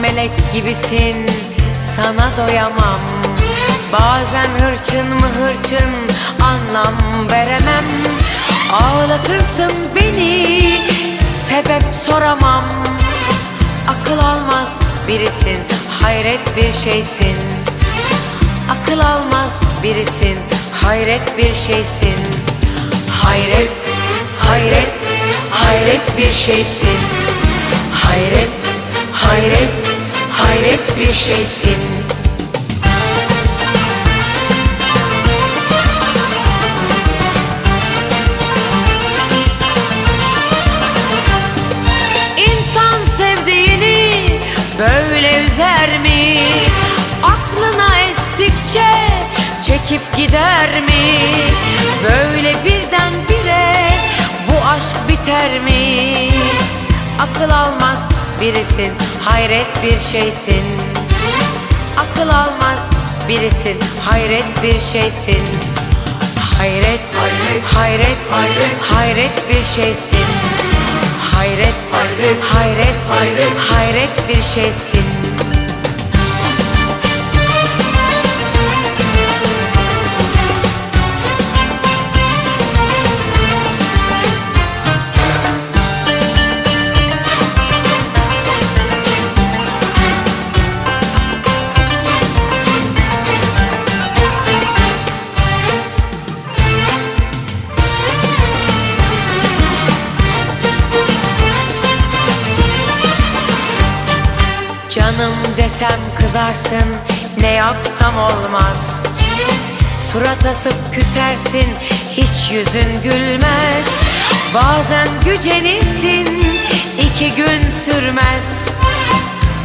Melek gibisin sana doyamam. Bazen hırçın mı hırçın anlam veremem. Ağlatırsın beni sebep soramam. Akıl almaz birisin hayret bir şeysin. Akıl almaz birisin hayret bir şeysin. Hayret hayret hayret bir şeysin. Hayret hayret bir şeysin İnsan sevdiğini böyle üzer mi? Aklına estikçe çekip gider mi? Böyle birdenbire bu aşk biter mi? Akıl almaz birisin hayret bir şeysin Akıl almaz birisin. Hayret bir şeysin. Hayret Hayret, hayret hayret, hayret bir şeysin. Hayret Hayret, hayret hayret. hayret bir şeysin Canım desem kızarsın ne yapsam olmaz. Surat asıp küsersin hiç yüzün gülmez. Bazen gücenirsin iki gün sürmez.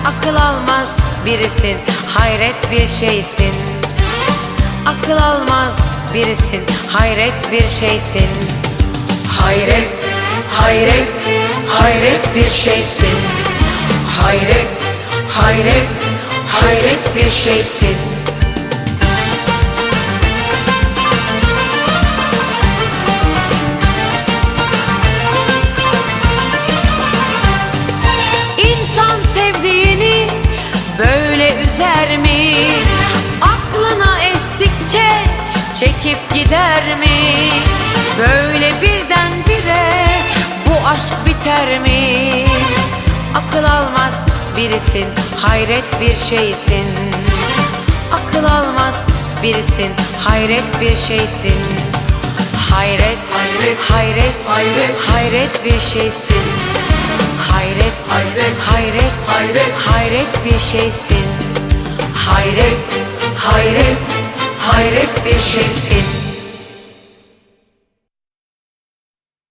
Akıl almaz birisin hayret bir şeysin. Akıl almaz birisin hayret bir şeysin. Hayret hayret hayret bir şeysin. Hayret, hayret, hayret bir şeysin İnsan sevdiğini böyle üzer mi? Aklına estikçe çekip gider mi? Böyle birdenbire bu aşk biter mi? Akıl almaz birisin hayret bir şeysin. Akıl almaz birisin. Hayret bir şeysin. Hayret Hayret, hayret hayret. hayret bir şeysin. Hayret Hayret, hayret hayret. hayret bir şeysin. Hayret hayret hayret bir şeysin